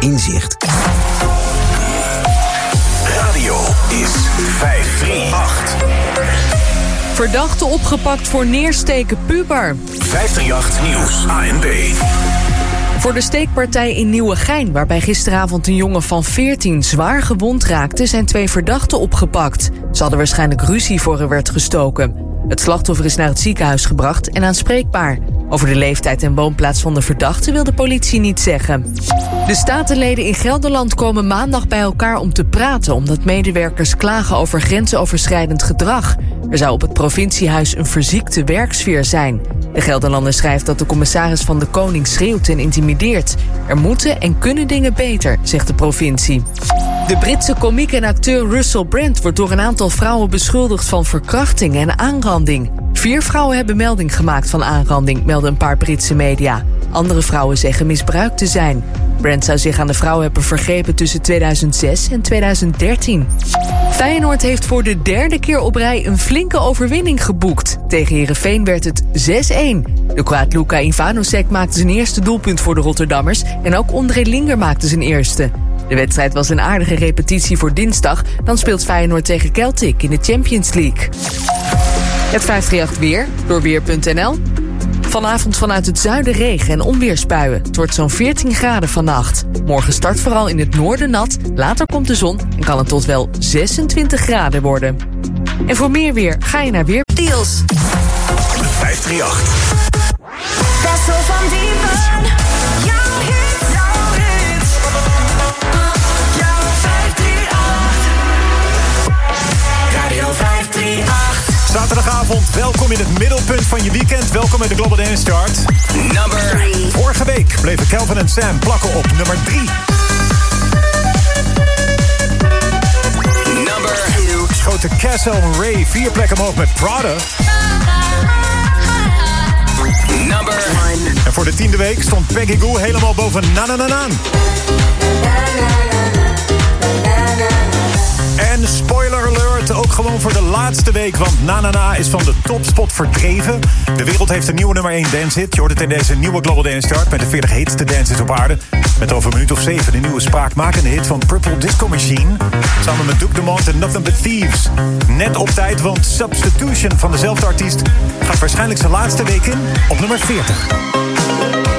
inzicht. Radio is 538. Verdachte opgepakt voor neersteken puber. 538 Nieuws, ANB. Voor de steekpartij in Nieuwegein, waarbij gisteravond een jongen van 14 zwaar gewond raakte, zijn twee verdachten opgepakt. Ze hadden waarschijnlijk ruzie voor er werd gestoken. Het slachtoffer is naar het ziekenhuis gebracht en aanspreekbaar. Over de leeftijd en woonplaats van de verdachte wil de politie niet zeggen. De statenleden in Gelderland komen maandag bij elkaar om te praten, omdat medewerkers klagen over grensoverschrijdend gedrag. Er zou op het provinciehuis een verziekte werksfeer zijn. De Gelderlander schrijft dat de commissaris van de Koning schreeuwt en intimideert. Er moeten en kunnen dingen beter, zegt de provincie. De Britse komiek en acteur Russell Brand wordt door een aantal vrouwen beschuldigd van verkrachting en aanranding. Vier vrouwen hebben melding gemaakt van aanranding, melden een paar Britse media. Andere vrouwen zeggen misbruikt te zijn. Brand zou zich aan de vrouw hebben vergrepen tussen 2006 en 2013. Feyenoord heeft voor de derde keer op rij een flinke overwinning geboekt. Tegen Herenveen werd het 6-1. De Kroaat Luka Ivanosek maakte zijn eerste doelpunt voor de Rotterdammers... en ook André Linger maakte zijn eerste. De wedstrijd was een aardige repetitie voor dinsdag. Dan speelt Feyenoord tegen Celtic in de Champions League. Het 538 weer door Weer.nl. Vanavond vanuit het zuiden regen en onweersbuien. Het wordt zo'n 14 graden vannacht. Morgen start vooral in het noorden nat. Later komt de zon en kan het tot wel 26 graden worden. En voor meer weer ga je naar Weer. Deals. 538. Bessel van Diepen. Zaterdagavond, welkom in het middelpunt van je weekend. Welkom in de Global Dance Chart. Number Vorige week bleven Kelvin en Sam plakken op nummer 3. number Schoten Castle en Ray vier plekken omhoog met Prada. number En voor de tiende week stond Peggy Goo helemaal boven Na Na Na Na. Spoiler alert, ook gewoon voor de laatste week, want Na Na Na is van de topspot verdreven. De wereld heeft een nieuwe nummer 1 dance hit. Je hoort het in deze nieuwe Global Dance Chart met de 40 heetste dances op aarde. Met over een minuut of zeven de nieuwe spraakmakende hit van Purple Disco Machine. Samen met Duke Dumont en Nothing But Thieves. Net op tijd, want Substitution van dezelfde artiest gaat waarschijnlijk zijn laatste week in op nummer 40.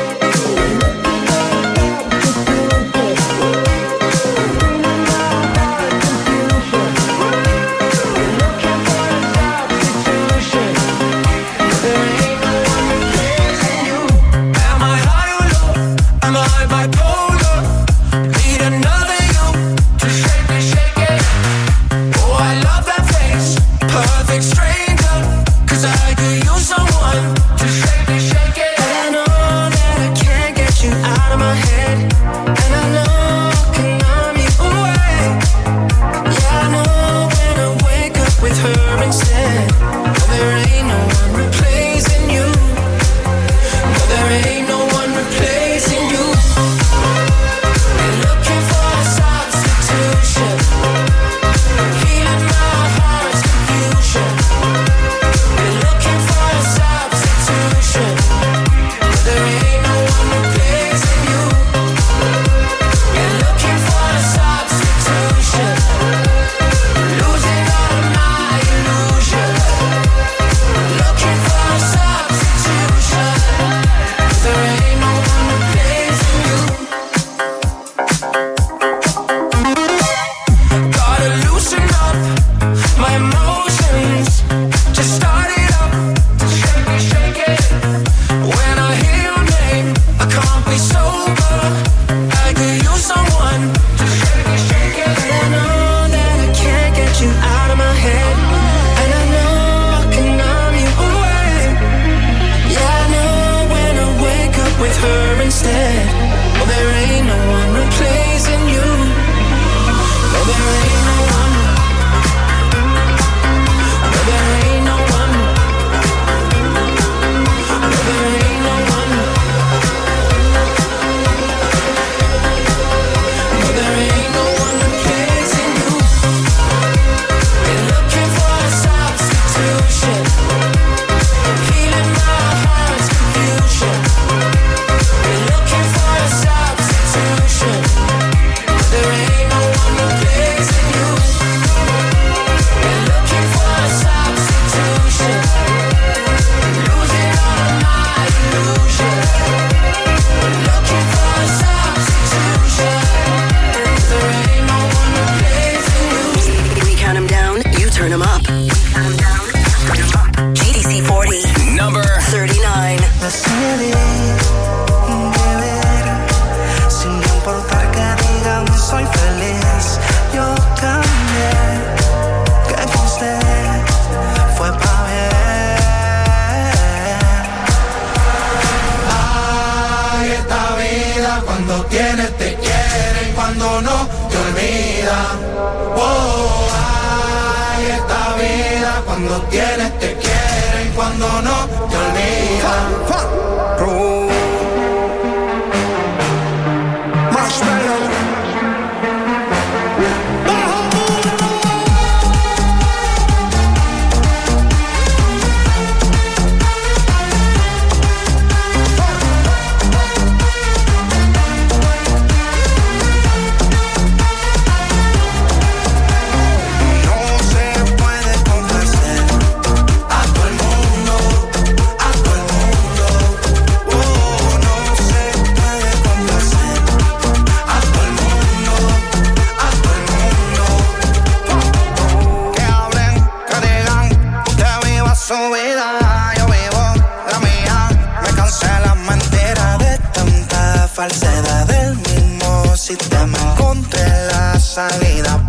Salida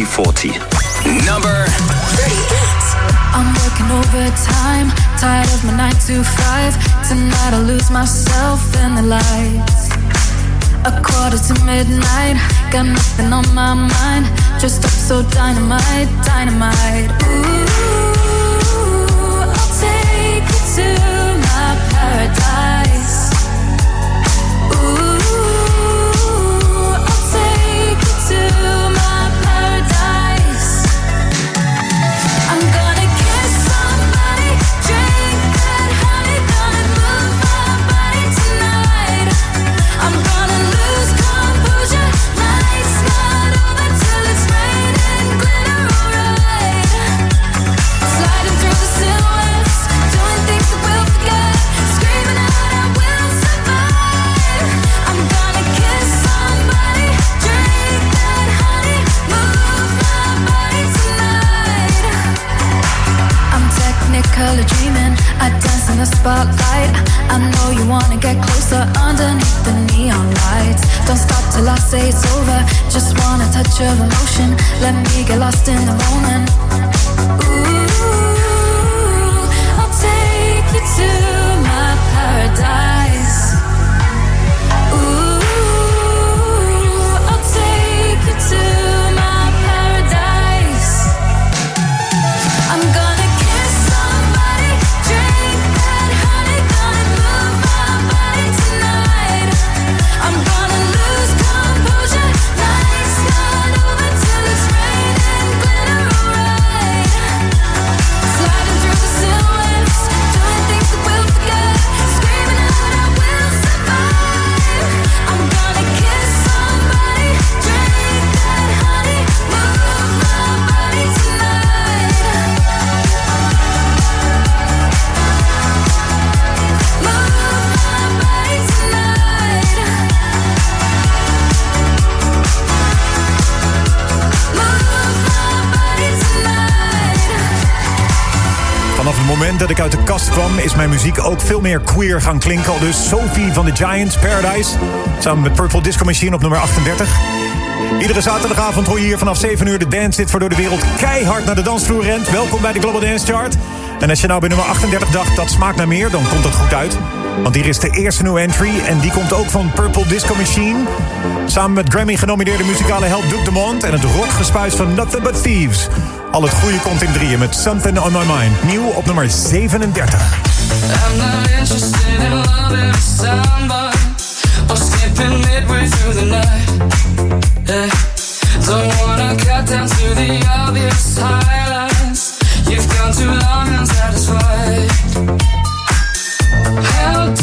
2040. Number 38. I'm working overtime, tired of my nine to five. Tonight I lose myself in the lights. A quarter to midnight, got nothing on my mind. Just up so dynamite, dynamite. Ooh, I'll take you to my paradise. Spotlight. I know you wanna get closer underneath the neon lights. Don't stop till I say it's over. Just want a touch of emotion. Let me get lost in the moment. Ooh, I'll take you to my paradise. Ooh, moment dat ik uit de kast kwam... is mijn muziek ook veel meer queer gaan klinken. Dus Sophie van de Giants, Paradise. Samen met Purple Disco Machine op nummer 38. Iedere zaterdagavond hoor je hier vanaf 7 uur de dance zit... waardoor de wereld keihard naar de dansvloer rent. Welkom bij de Global Dance Chart. En als je nou bij nummer 38 dacht, dat smaakt naar meer... dan komt dat goed uit. Want hier is de eerste new entry. En die komt ook van Purple Disco Machine. Samen met Grammy-genomineerde muzikale held Duke Dumont... en het rockgespuis van Nothing But Thieves. Al het goede komt in drieën met Something On My Mind. Nieuw op nummer 37. I'm not interested in loving somebody or skipping midway through the night. Yeah. down to the obvious highlights. You've gone too long unsatisfied. How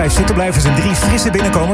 20 zakkers, 5 zittenblijvers en 3 frisse binnenkomers.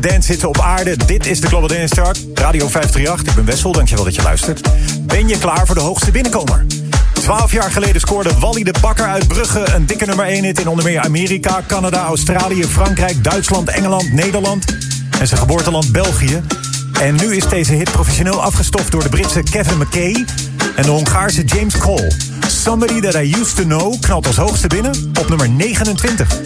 dance zitten op aarde. Dit is de Global Dance Chart, Radio 538. Ik ben Wessel, dankjewel dat je luistert. Ben je klaar voor de hoogste binnenkomer? Twaalf jaar geleden scoorde Wally de Bakker uit Brugge een dikke nummer 1 hit in onder meer Amerika, Canada, Australië, Frankrijk, Duitsland, Engeland, Nederland en zijn geboorteland België. En nu is deze hit professioneel afgestoft door de Britse Kevin McKay en de Hongaarse James Cole. Somebody That I Used To Know knalt als hoogste binnen op nummer 29.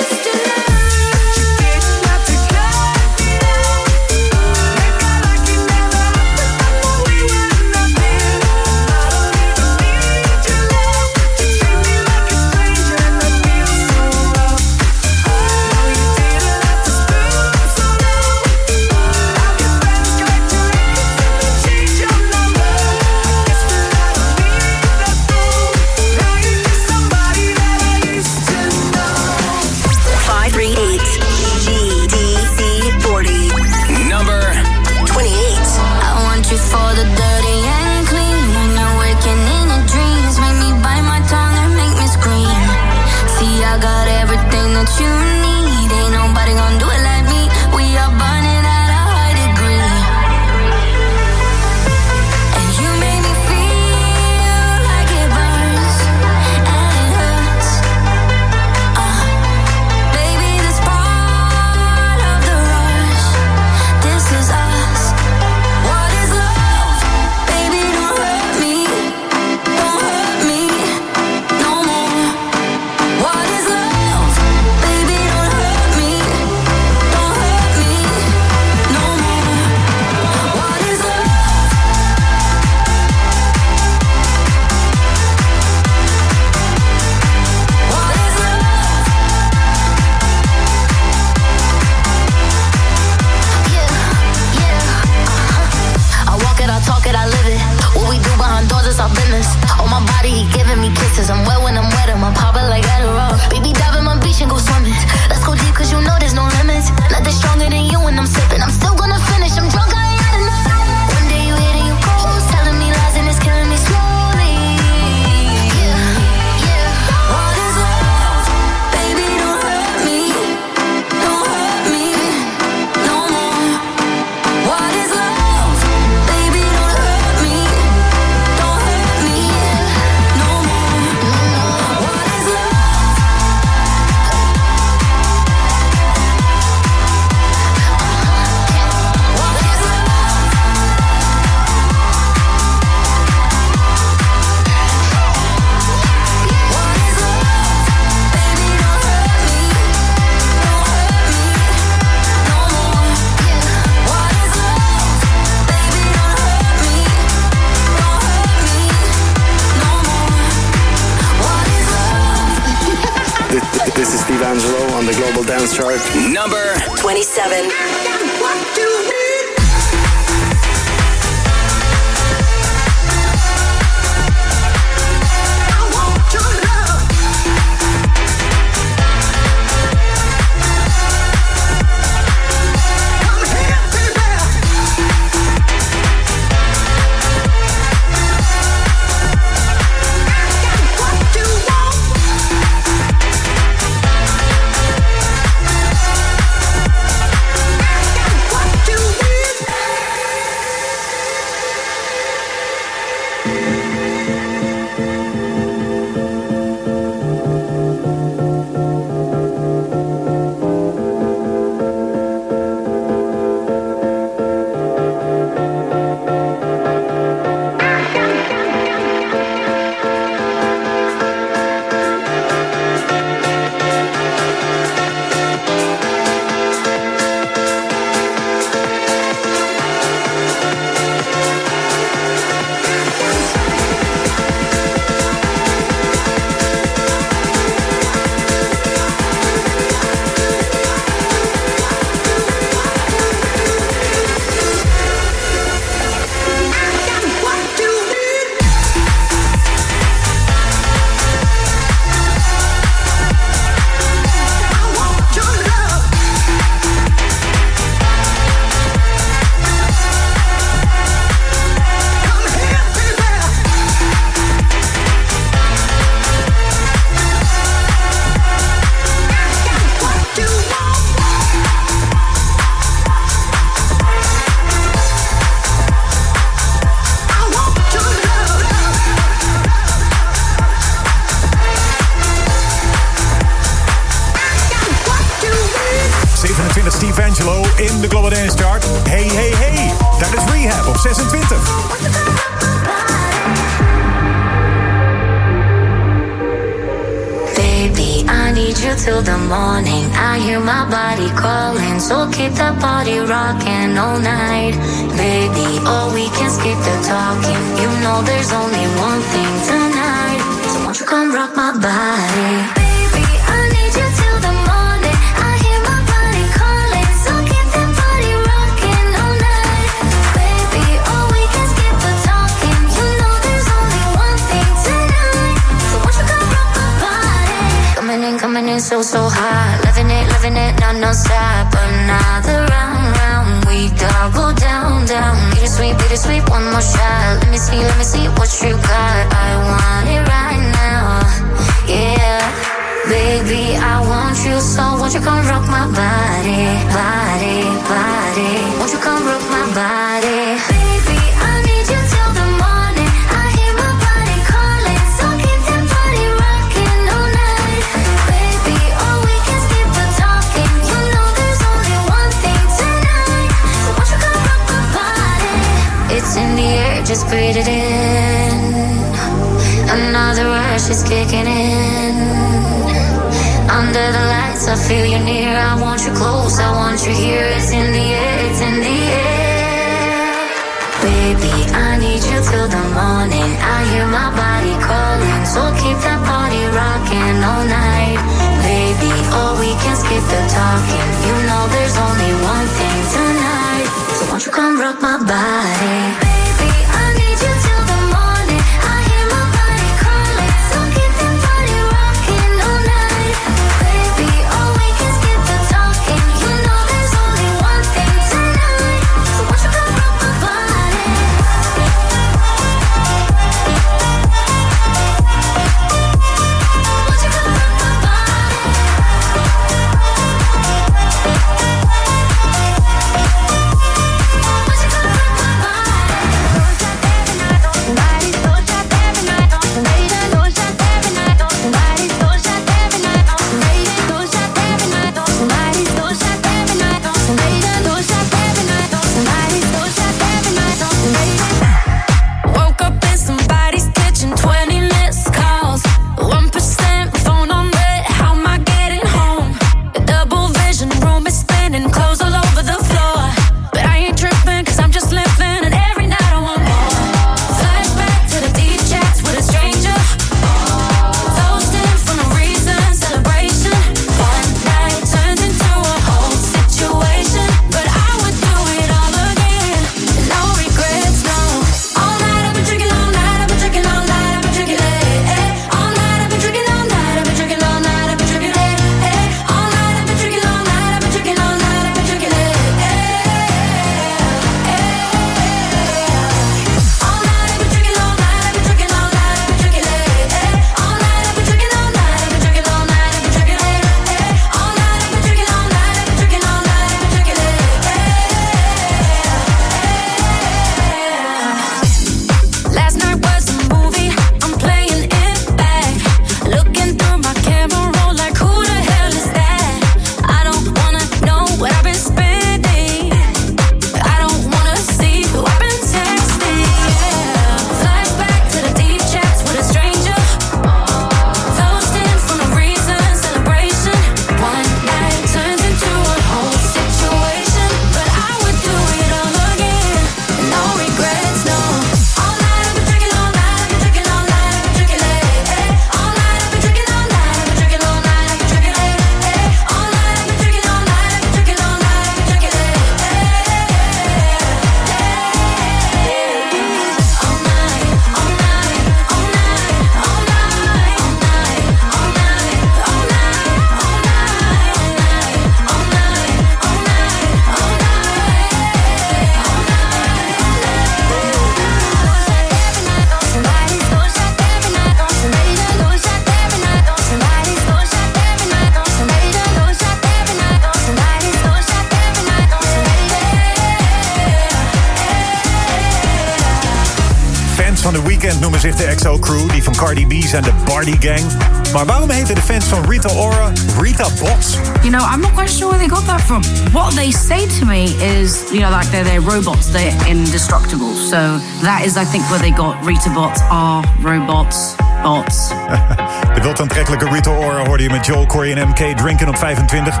Bardi Gang. Maar waarom heten de fans van Rita Ora Rita Bots? You know, I'm not quite sure where they got that from. What they say to me is, you know, like they're, they're robots, they're indestructible. So that is, I think, where they got Rita bots are robots, bots. De wild aantrekkelijke Rita Ora hoorde je met Joel Corey en MK drinken op 25.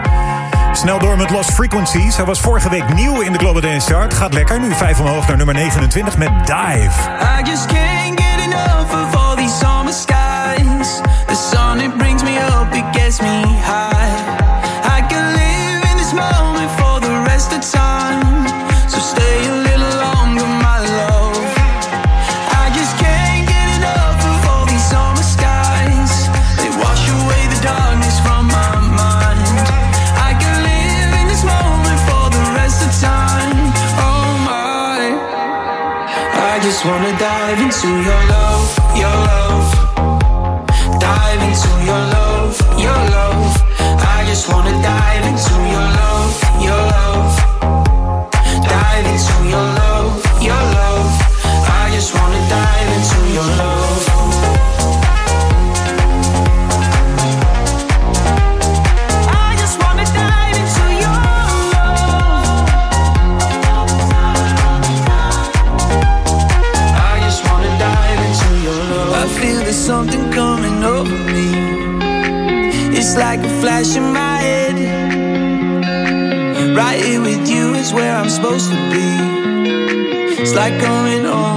Snel door met Lost Frequencies. Hij was vorige week nieuw in de Global Dance Chart. Gaat lekker, nu vijf omhoog naar nummer 29 met Dive. I just can't get enough of all these summer skies. The sun, it brings me up, it gets me high. I can live in this moment for the rest of time. So stay a little longer, my love. I just can't get enough of all these summer skies. They wash away the darkness from my mind. I can live in this moment for the rest of time. Oh my. I just wanna dive into your love, your love. Dive into your love, your love. I just wanna dive into your love, your love. Dive into your love, your love. I just wanna dive into your love. It's like a flash in my head. Right here with you is where I'm supposed to be. It's like coming home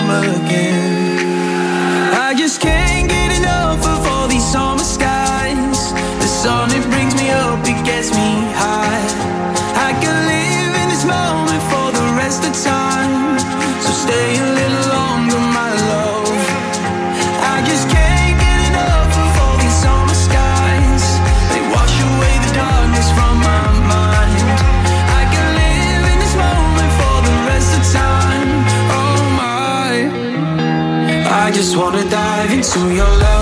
just wanna dive into your love,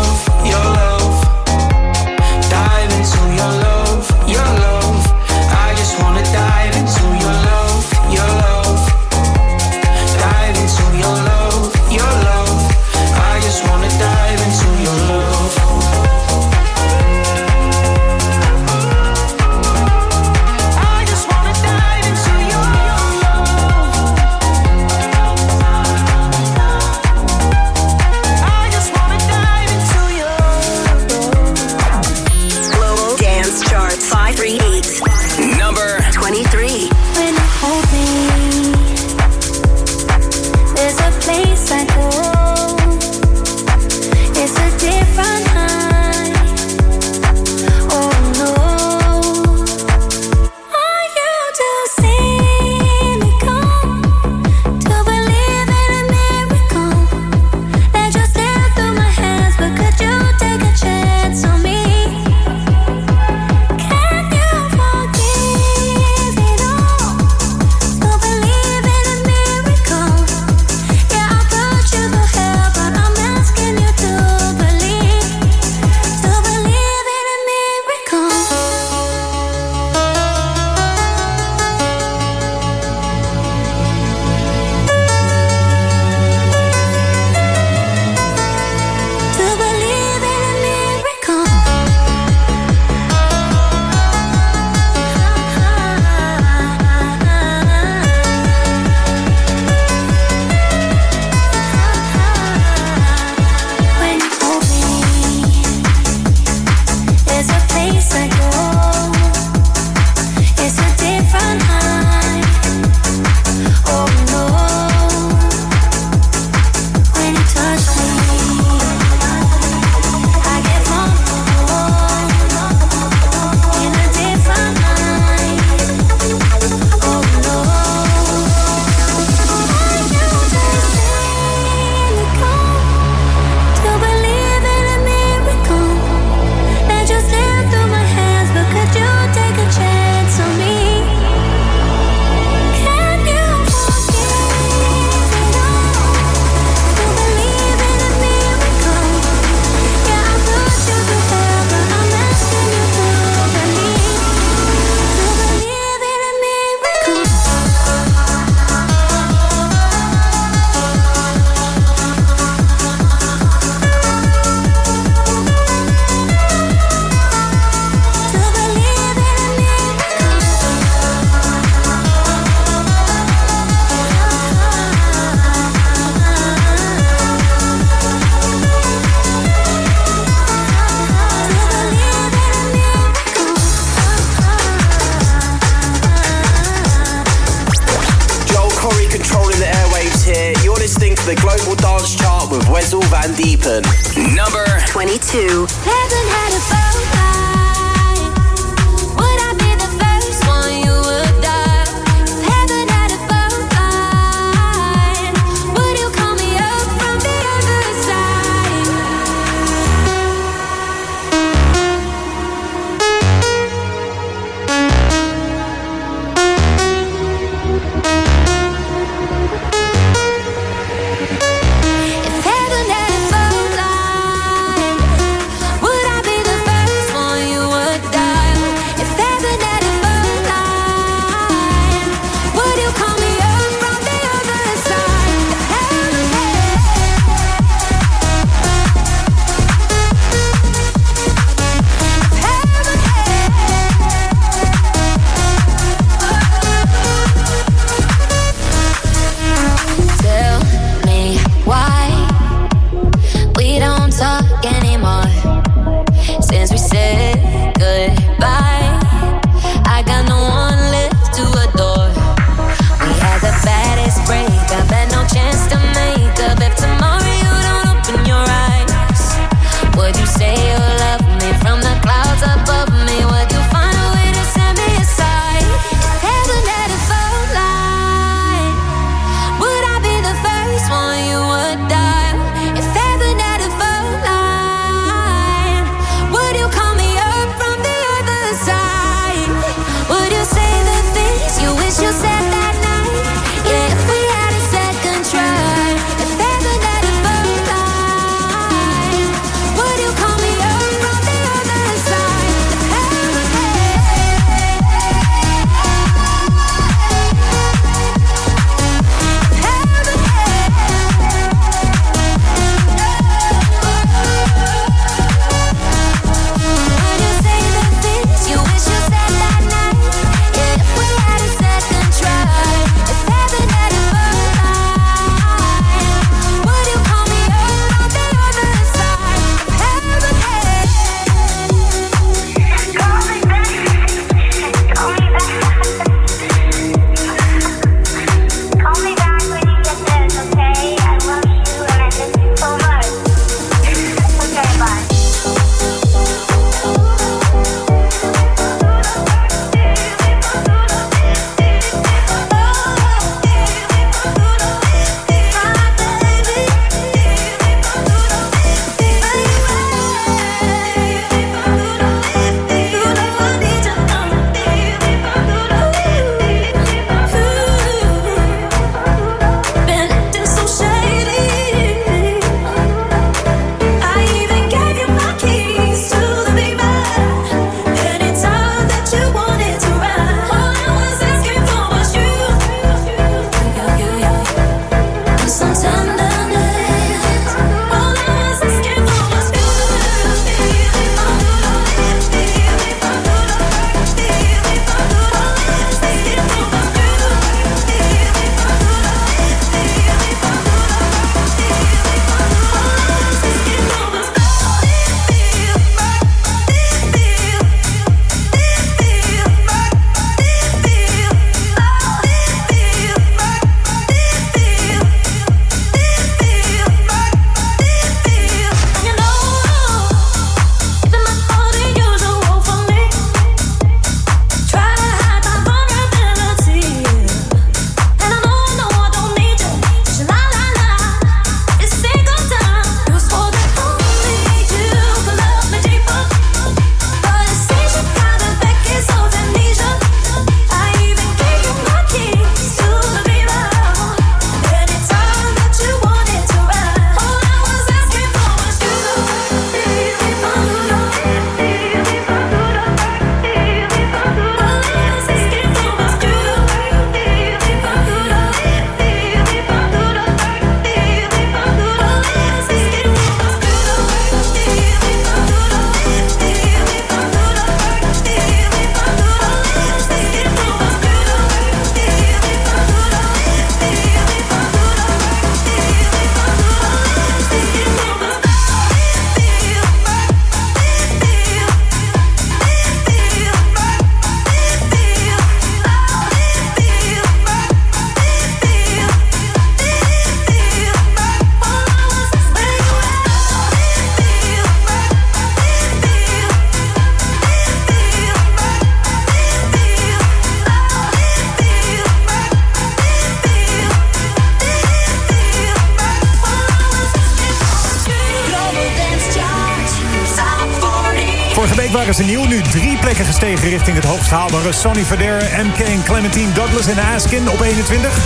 gestegen richting het hoogst haalbare. Sonny Fodera, MK en Clementine Douglas en Askin op 21.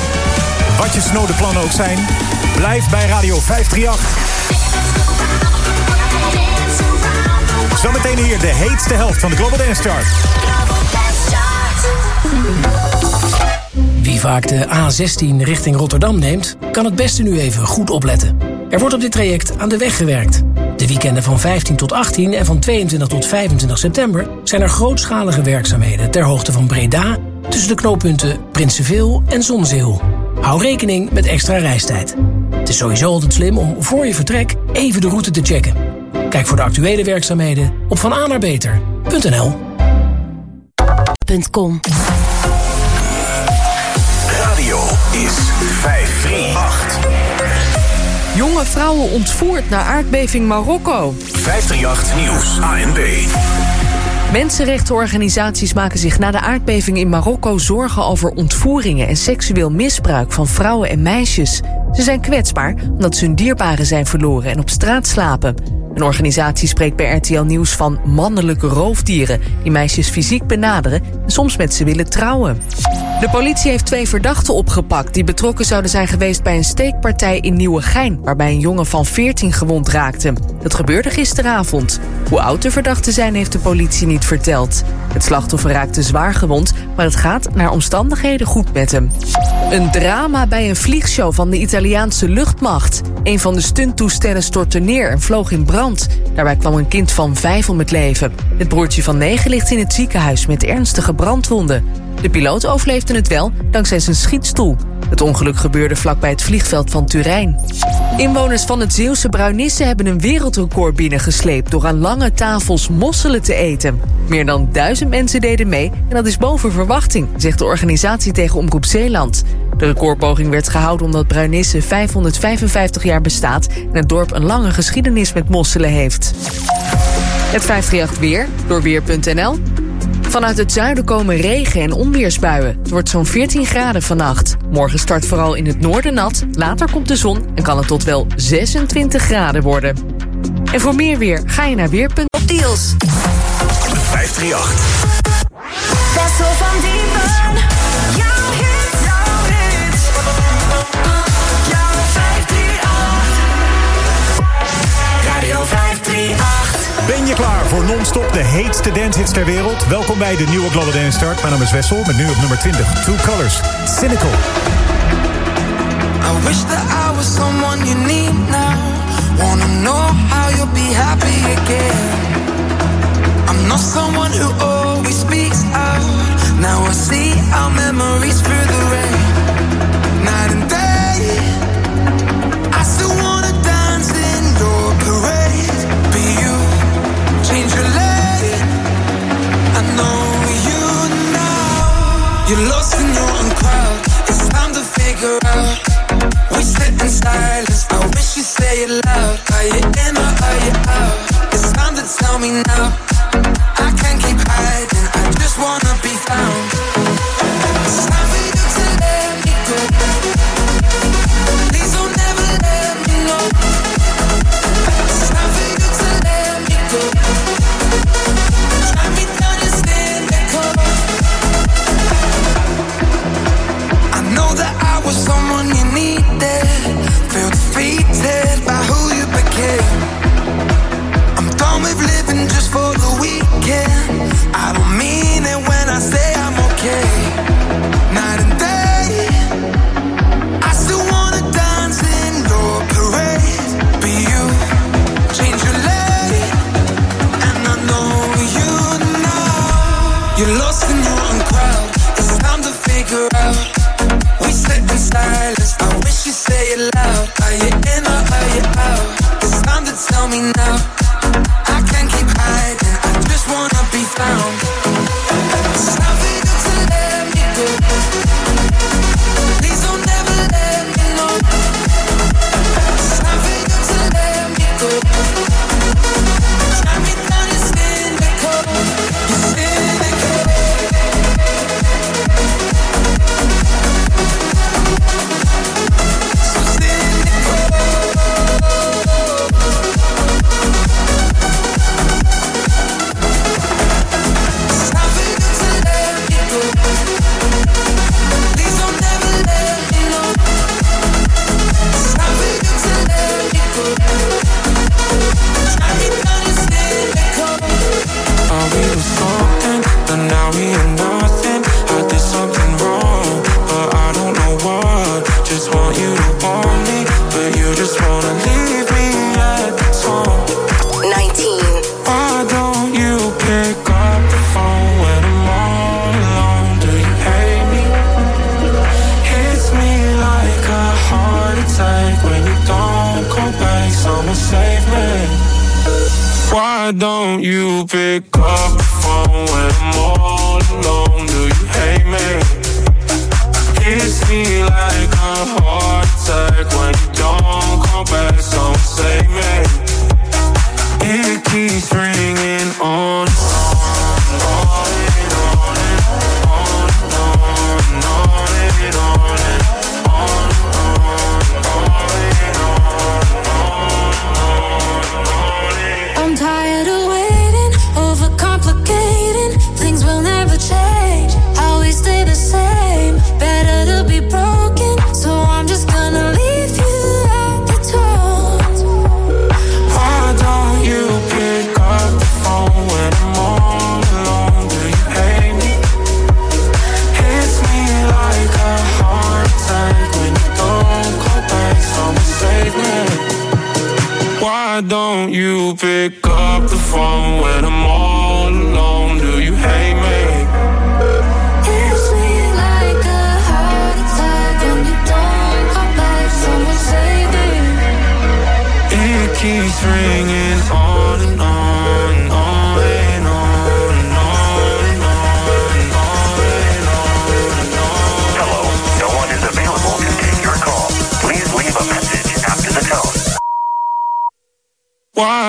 Wat je snode plannen ook zijn, blijf bij Radio 538. Zometeen hier de heetste helft van de Global Dance Chart. Wie vaak de A16 richting Rotterdam neemt, kan het beste nu even goed opletten. Er wordt op dit traject aan de weg gewerkt. De weekenden van 15 tot 18 en van 22 tot 25 september zijn er grootschalige werkzaamheden ter hoogte van Breda tussen de knooppunten Prinsenveel en Zonzeel. Hou rekening met extra reistijd. Het is sowieso altijd slim om voor je vertrek even de route te checken. Kijk voor de actuele werkzaamheden op vananaarbeter.nl. .com. Radio is 538. Jonge vrouwen ontvoerd na aardbeving Marokko. 538 Nieuws, ANB. Mensenrechtenorganisaties maken zich na de aardbeving in Marokko zorgen over ontvoeringen en seksueel misbruik van vrouwen en meisjes. Ze zijn kwetsbaar omdat ze hun dierbaren zijn verloren en op straat slapen. Een organisatie spreekt bij RTL Nieuws van mannelijke roofdieren die meisjes fysiek benaderen en soms met ze willen trouwen. De politie heeft twee verdachten opgepakt die betrokken zouden zijn geweest bij een steekpartij in Nieuwegein, waarbij een jongen van 14 gewond raakte. Dat gebeurde gisteravond. Hoe oud de verdachten zijn, heeft de politie niet verteld. Het slachtoffer raakte zwaar gewond, maar het gaat naar omstandigheden goed met hem. Een drama bij een vliegshow van de Italiaanse luchtmacht. Een van de stunttoestellen stortte neer en vloog in brand. Daarbij kwam een kind van vijf om het leven. Het broertje van negen ligt in het ziekenhuis met ernstige brandwonden. De piloot overleefde het wel dankzij zijn schietstoel. Het ongeluk gebeurde vlakbij het vliegveld van Turijn. Inwoners van het Zeeuwse Bruinisse hebben een wereldrecord binnengesleept... door aan lange tafels mosselen te eten. Meer dan duizend mensen deden mee en dat is boven verwachting... zegt de organisatie tegen Omroep Zeeland. De recordpoging werd gehouden omdat Bruinisse 555 jaar bestaat... en het dorp een lange geschiedenis met mosselen heeft. Het 538 weer, door Weer.nl. Vanuit het zuiden komen regen- en onweersbuien. Het wordt zo'n 14 graden vannacht. Morgen start vooral in het noorden nat. Later komt de zon en kan het tot wel 26 graden worden. En voor meer weer ga je naar weer.nl. Op deals. 538. Je klaar voor non-stop de heetste dancehits ter wereld? Welkom bij de nieuwe Global Dance Start. Mijn naam is Wessel, met nu op nummer 20. Two Colors, Cynical. I wish that I was someone you need now. Wanna know how you'll be happy again. I'm not someone who always speaks out. Now I see our memories through the rain. Night and day, You're lost in your own crowd. It's time to figure out. We sit in silence. I wish you'd say it loud. Are you in or are you out? It's time to tell me now. I can't keep hiding. I just wanna be found.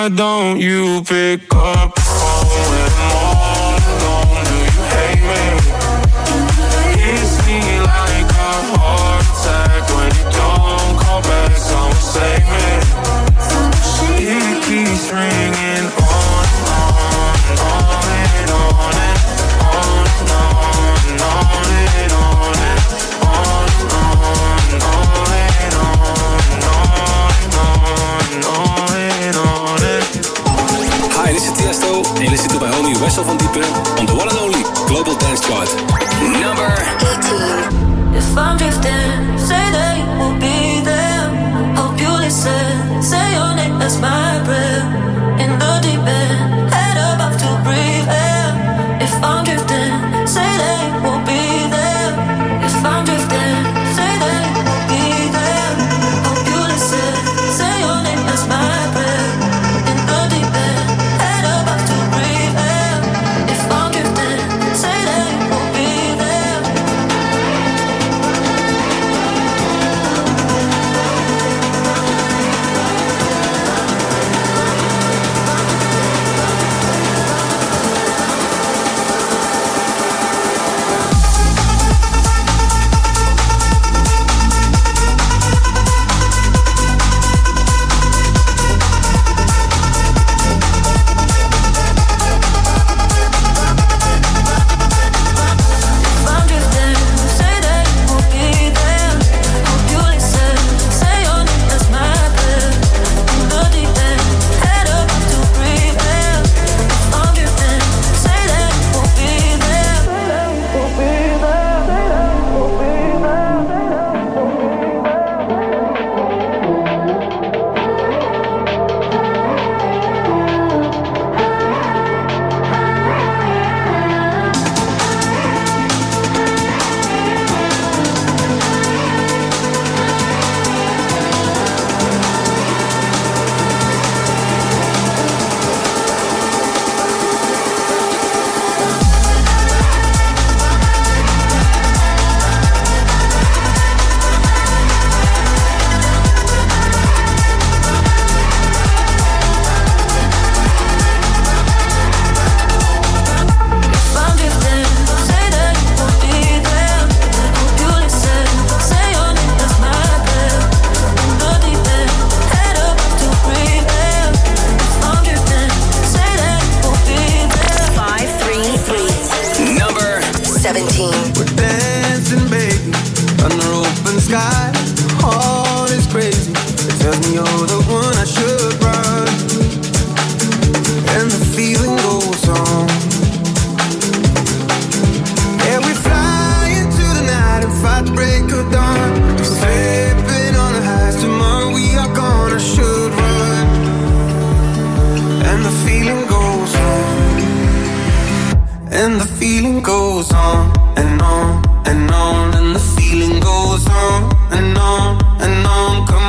Why don't you pick up Marcel van Diepen on the one and only Global Dance Chart. Number 18. If I'm drifting, say that you will be there. Hope you listen, say your name, my. In the deep end. feeling goes on and on and on, and the feeling goes on and on and on. Come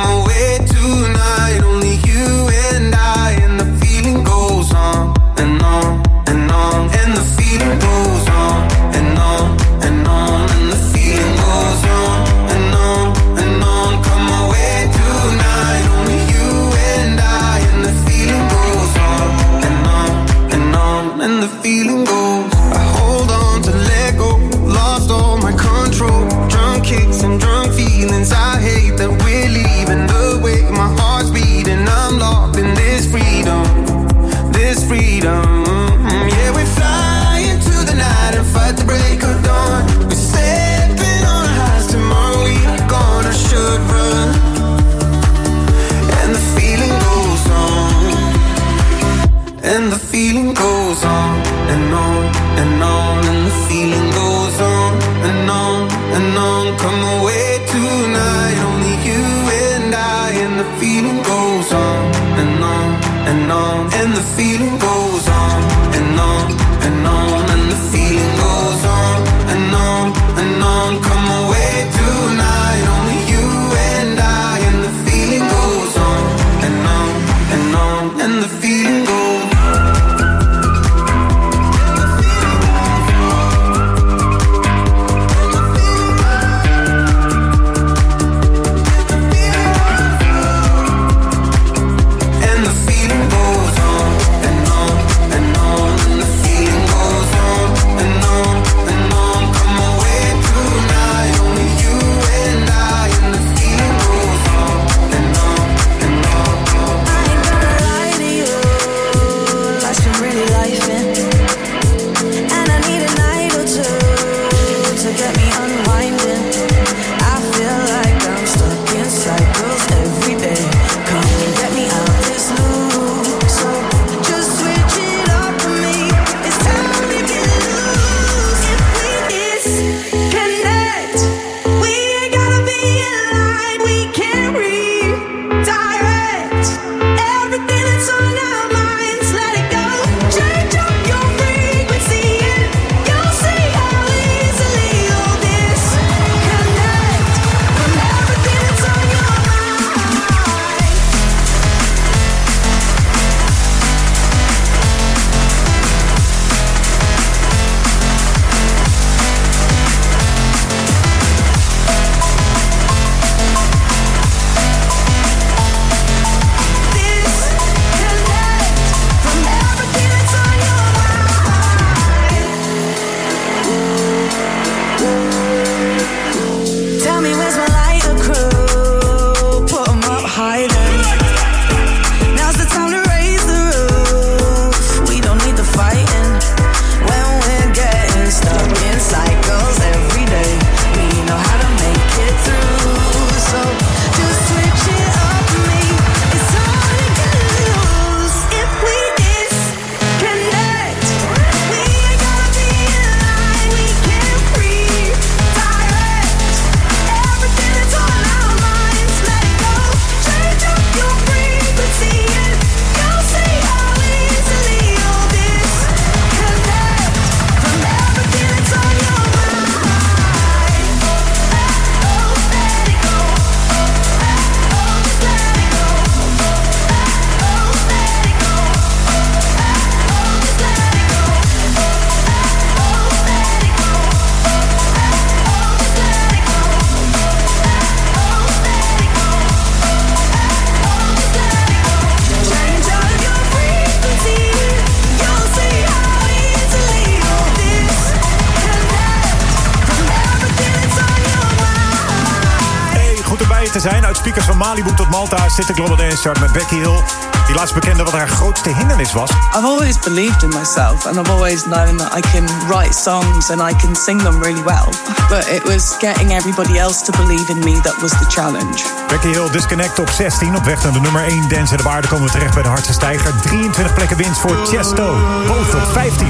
Malta zit de Global Dance Chart met Becky Hill. Die laatst bekende wat haar grootste hindernis was. I've always believed in myself and I've always known that I can write songs and I can sing them really well. But it was getting everybody else to believe in me that was the challenge. Becky Hill Disconnect op 16. Op weg naar de nummer 1 Dance in de Baarden komen we terecht bij de hardste stijger. 23 plekken winst voor Chesto. Both op 15.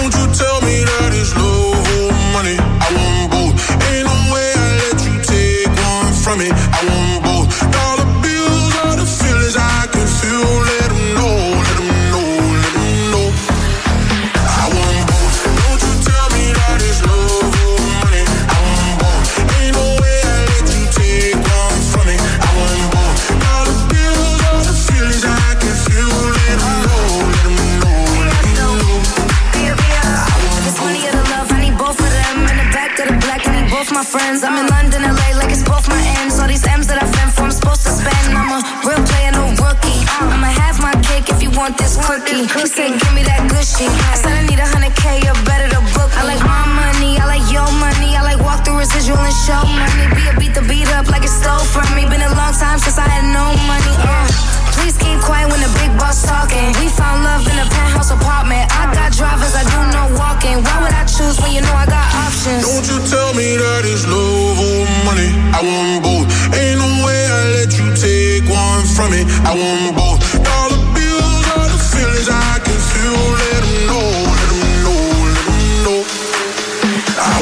Don't you tell me that it's love or money. I want both. Ain't no way I let you take one from me. I want want this cookie. He said, give me that good shit. I said, I need a hundred K, you better to book. I like my money, I like your money. I like walk through residual and show money. Be a beat the beat up like it's stole from me. Been a long time since I had no money. Uh. Please keep quiet when the big boss talking. We found love in a penthouse apartment. I got drivers, I do no walking. Why would I choose when you know I got options? Don't you tell me that it's love or money. I want both. Ain't no way I let you take one from me. I want both. Dollar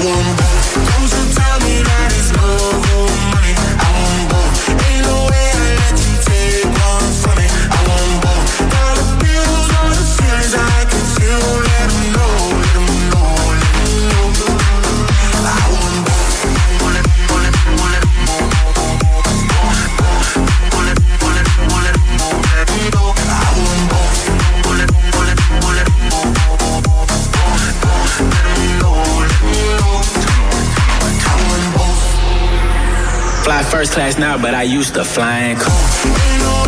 Want. Don't you tell me that it's love first class now, but I used to fly in cool.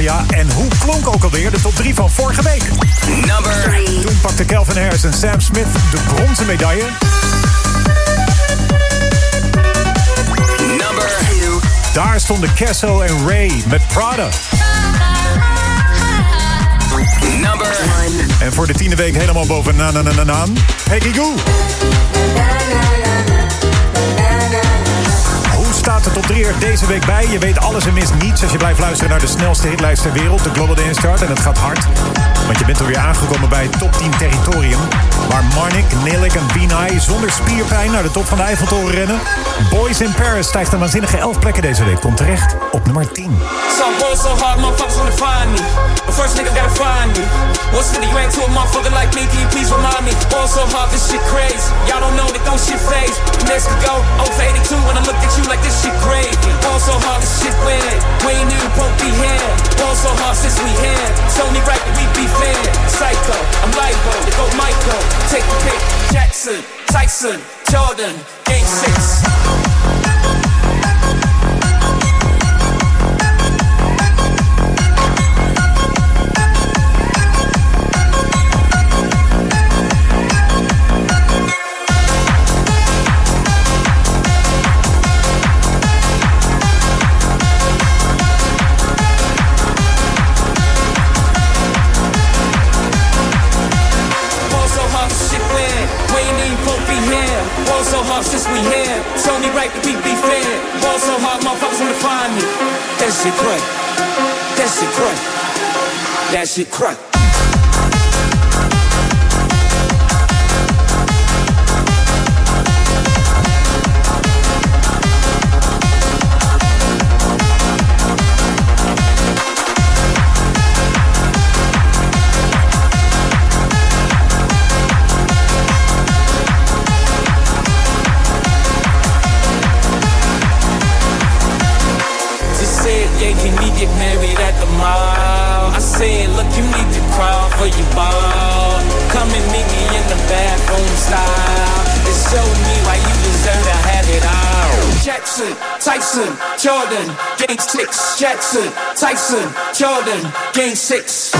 En hoe klonk ook alweer de top 3 van vorige week? Number Toen pakte Calvin Harris en Sam Smith de bronzen medaille. Number Daar stonden Kessel en Ray met Prada. Number En voor de tiende week helemaal boven na na na na na. Peggy Goo. Staat de top 3 er deze week bij? Je weet alles en mist niets als je blijft luisteren naar de snelste hitlijst ter wereld, de Global Dance Chart. En het gaat hard, want je bent alweer aangekomen bij top 10 territorium. Waar Marnik, Nilik en Binai zonder spierpijn naar de top van de Eiffeltoren rennen. Boys in Paris stijgt een waanzinnige 11 plekken deze week. Komt terecht op nummer 10. Going so hard, motherfuckers wanna find me. First nigga gotta find me. What's for you ain't to a motherfucker like me? Can you please remind me? Going so hard, this shit crazy. Y'all don't know that don't shit phase. Next could go oh over 82 when I look at you like this shit crazy. Going so hard, this shit weird. We ain't even to be here. Going so hard since we here. It's only right that we be fair. Psycho, I'm libo, to go Michael. Take the pick. Jackson, Tyson, Jordan, Game 6. Ball since we here. It's only right that we be fair. Ball so hard, motherfuckers wanna find me. That shit crack. That shit crack. That shit crack. For your ball. Come and meet me in the bathroom style. Me why you deserve to have it all. Jackson, Tyson, Jordan, game six. Jackson, Tyson, Jordan, game six.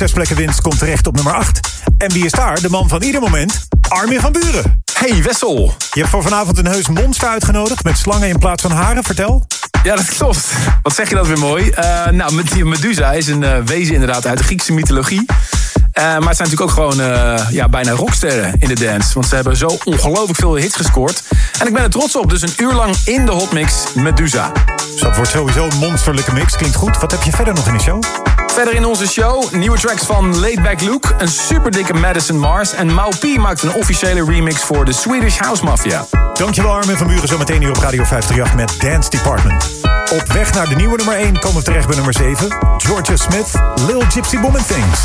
Zes plekken winst, komt terecht op nummer 8. En wie is daar? De man van ieder moment, Armin van Buren. Hey Wessel. Je hebt voor vanavond een heus monster uitgenodigd met slangen in plaats van haren, vertel. Ja, dat klopt. Wat zeg je dat weer mooi. Eh, nou, Med- Medusa is een eh, wezen inderdaad uit de Griekse mythologie. Eh, maar het zijn natuurlijk ook gewoon ja, bijna rocksterren in de dance. Want ze hebben zo ongelooflijk veel hits gescoord. En ik ben er trots op. Dus een uur lang in de hotmix Medusa. Dus dat wordt sowieso een monsterlijke mix, klinkt goed. Wat heb je verder nog in de show? Verder in onze show nieuwe tracks van Laidback Luke, een super dikke Madison Mars en Mau P maakt een officiële remix voor de Swedish House Mafia. Dankjewel Armin van Buren, zometeen hier op Radio 538 met Dance Department. Op weg naar de nieuwe nummer 1 komen we terecht bij nummer 7. Georgia Smith, Lil Gypsy Woman Things.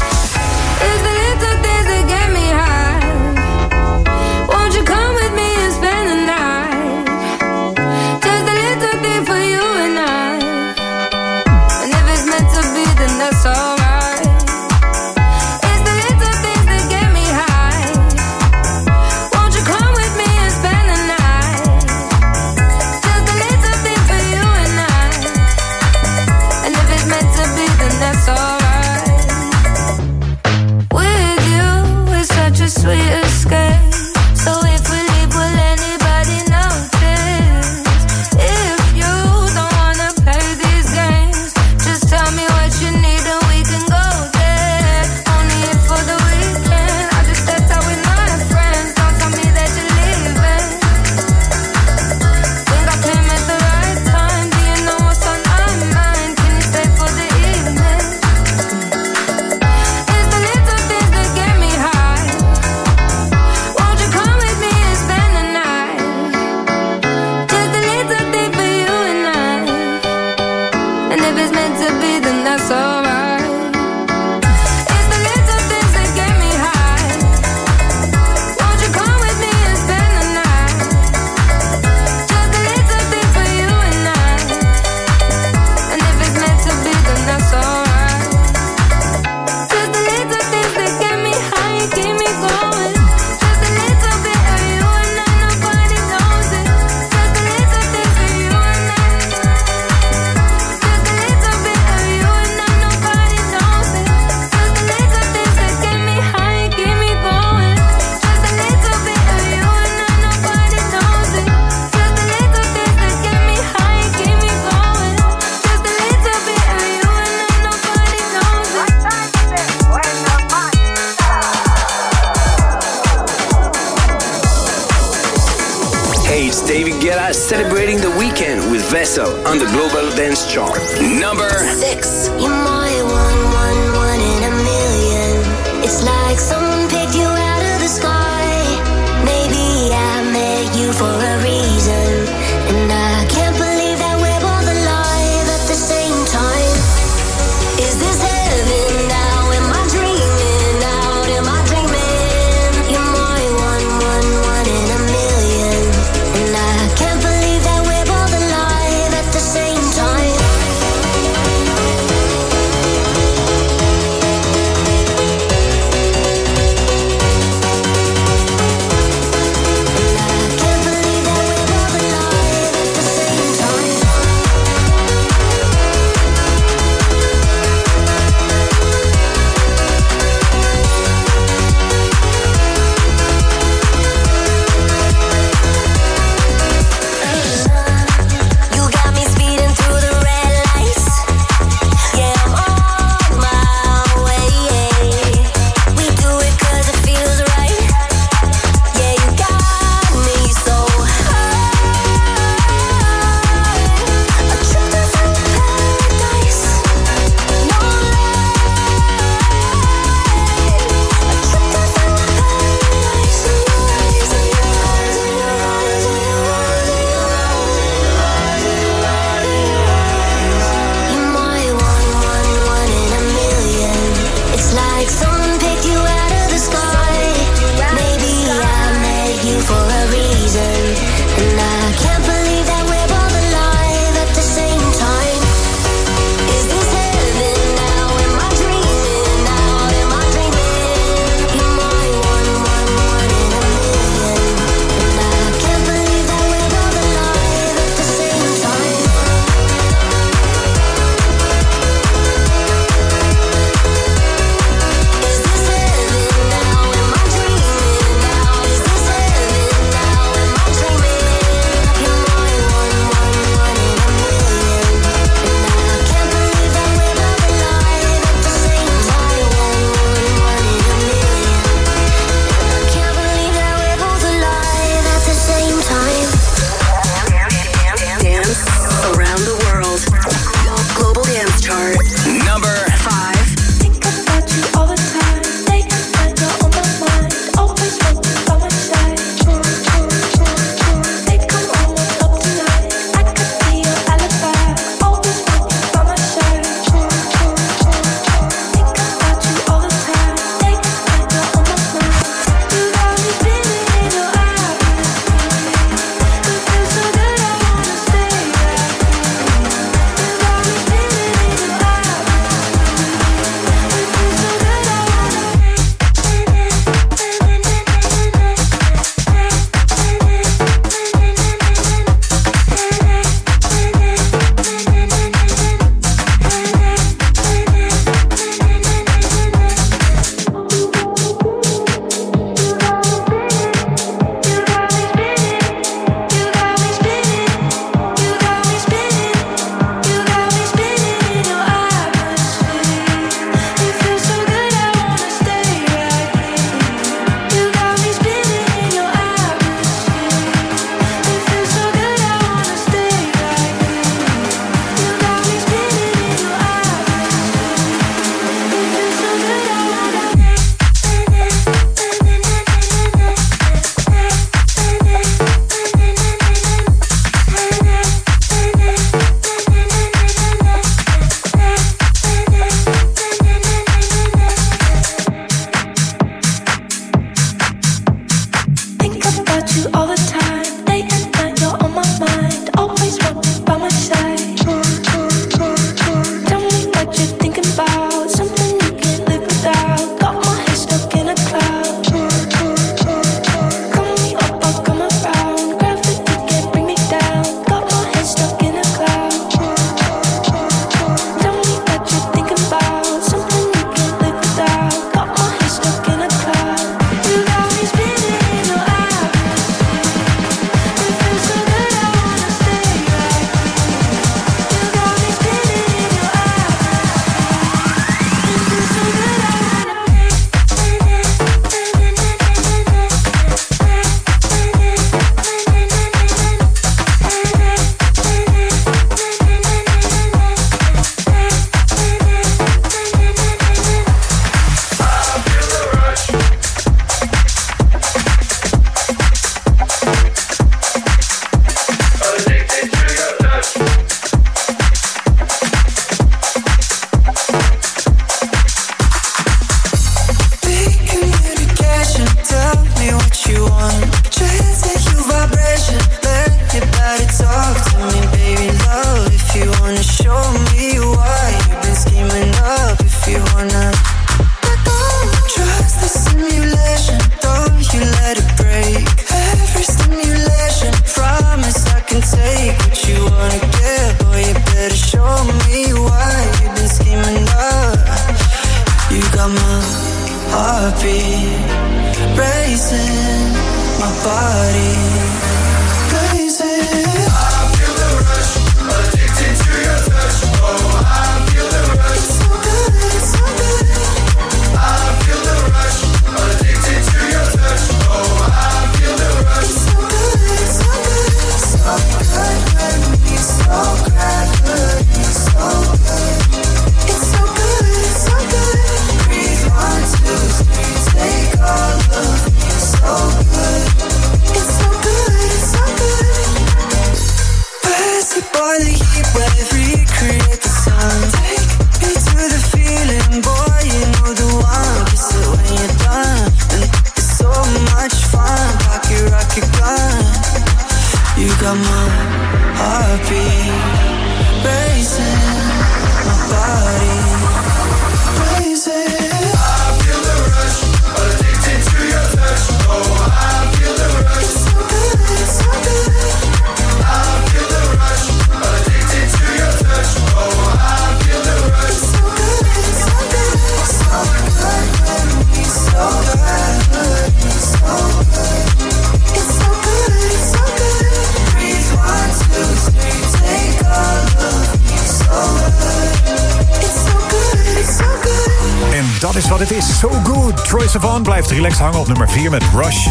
Relax hangen op nummer 4 met Rush.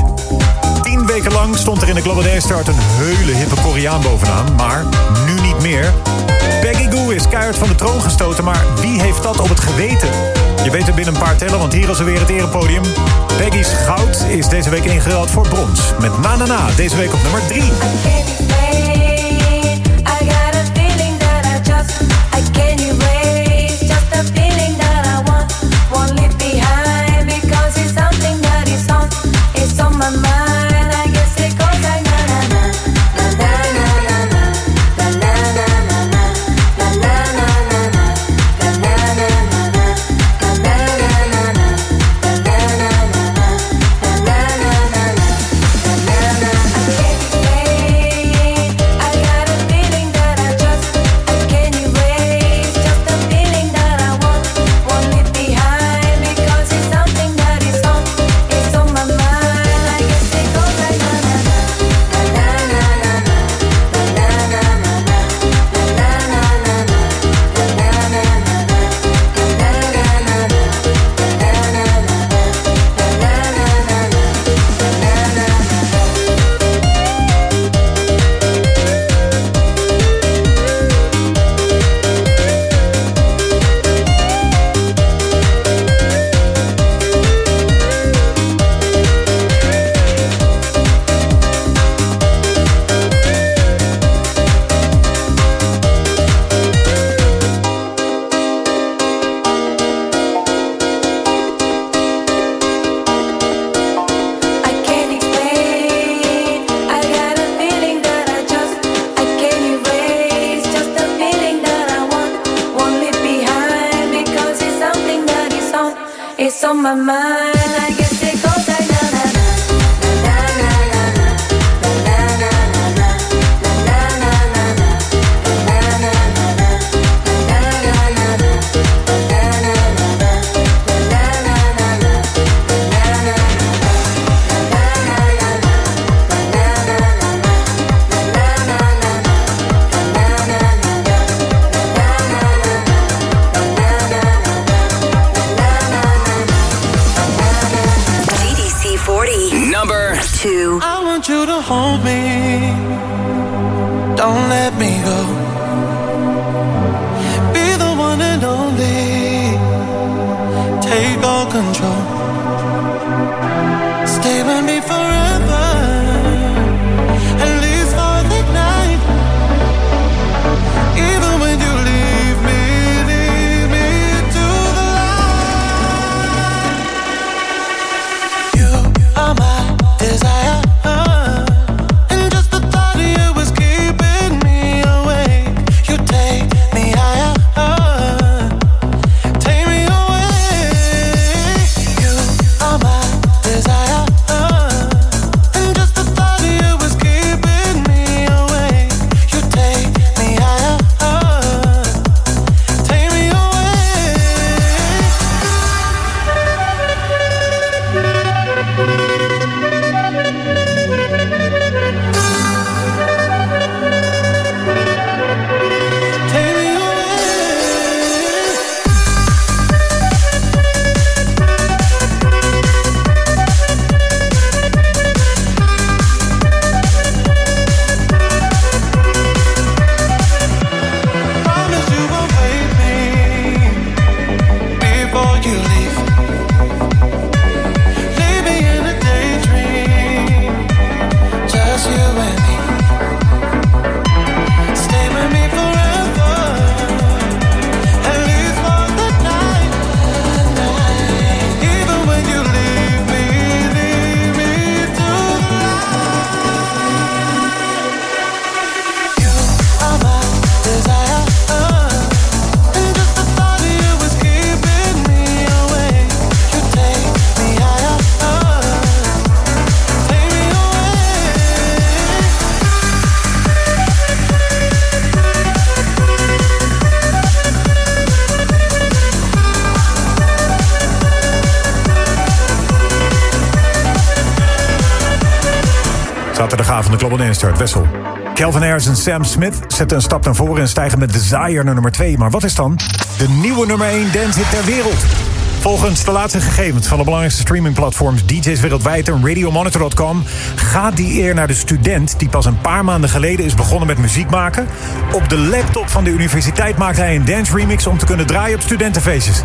Tien weken lang stond er in de Global Dance Start een hele hippe Koreaan bovenaan, maar nu niet meer. Peggy Goo is keihard van de troon gestoten, maar wie heeft dat op het geweten? Je weet het binnen een paar tellen, want hier is er weer het erepodium. Peggy's goud is deze week ingehaald voor brons. Met Na deze week op nummer 3. Dance Wessel. Calvin Harris en Sam Smith zetten een stap naar voren... en stijgen met Desire naar nummer 2. Maar wat is dan de nieuwe nummer 1 dancehit ter wereld? Volgens de laatste gegevens van de belangrijkste streamingplatforms... DJ's wereldwijd en RadioMonitor.com... gaat die eer naar de student die pas een paar maanden geleden is begonnen met muziek maken. Op de laptop van de universiteit maakt hij een dance remix... om te kunnen draaien op studentenfeestjes.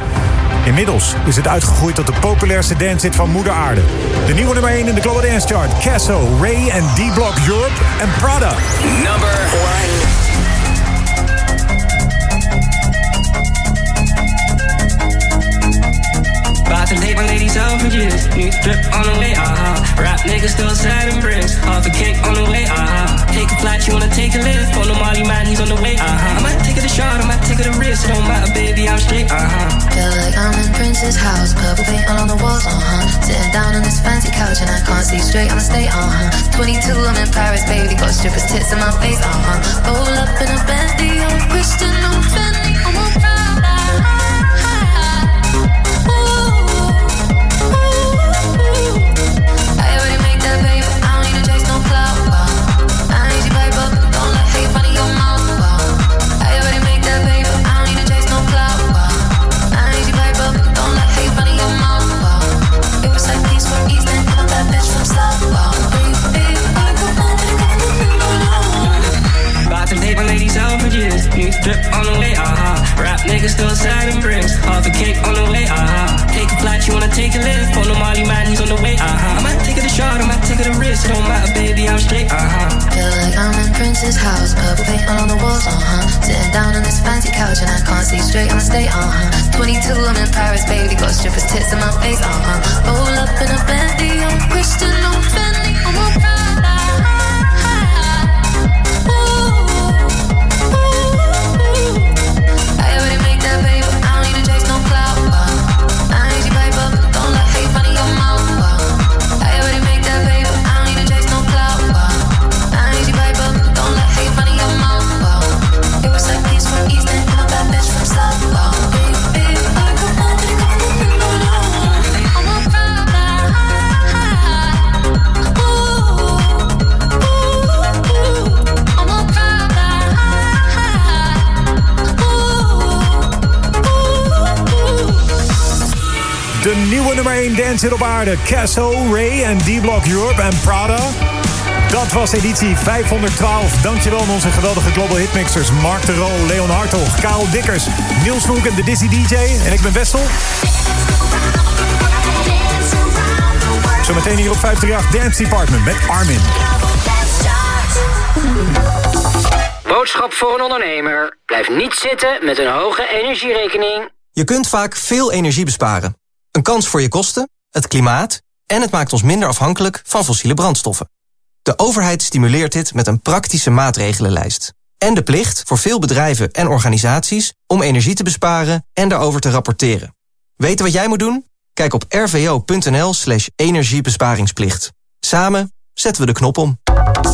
Inmiddels is het uitgegroeid tot de populairste dancehit van Moeder Aarde. De nieuwe nummer 1 in de Global Dance Chart. Casso, Ray en D-Block Europe en Prada. Number About to my ladies out. New drip on the way, ah. Rap niggas still and bricks. Half a cake on the way, ah. Take a flight, you wanna take a lift. On the Molly man, he's on the way, ah. I might take it a shot, I might take it a risk. It don't matter, baby, I'm straight, ah. Feel like I'm in Prince's house, purple paint all on the walls, uh huh. Sitting down on this fancy couch and I can't see straight, I'ma stay, uh huh. 22, I'm in Paris, baby, got strippers' tits in my face, uh huh. Roll up in a Bentley, I'm Christian, I'm drip on the way, ah. Rap niggas still sad and bricks. Half a cake on the way, ah. Take a flight, you wanna take a lift. On the Molly man, he's on the way, ah. I might take it a shot, I might take it a risk. It don't matter, baby, I'm straight, ah. Feel like I'm in Prince's house, purple paint all on the walls, uh huh. Sitting down on this fancy couch and I can't see straight, I'ma stay, uh huh. 22, I'm in Paris, baby, got strippers' tits in my face, uh huh. Roll up in a Bentley, I'm Christian, I'm Fendi, I'm a Prada. Nieuwe nummer 1 dancehit op aarde. Casso, Ray en D-Block Europe en Prada. Dat was editie 512. Dankjewel aan onze geweldige global hitmixers. Mark de Roo, Leon Hartog, Karel Dikkers, Niels Hoek en de Dizzy DJ. En ik ben Wessel. Zometeen hier op 538 Dance Department met Armin. Boodschap voor een ondernemer. Blijf niet zitten met een hoge energierekening. Je kunt vaak veel energie besparen. Een kans voor je kosten, het klimaat... en het maakt ons minder afhankelijk van fossiele brandstoffen. De overheid stimuleert dit met een praktische maatregelenlijst. En de plicht voor veel bedrijven en organisaties... om energie te besparen en daarover te rapporteren. Weten wat jij moet doen? Kijk op rvo.nl slash energiebesparingsplicht. Samen zetten we de knop om.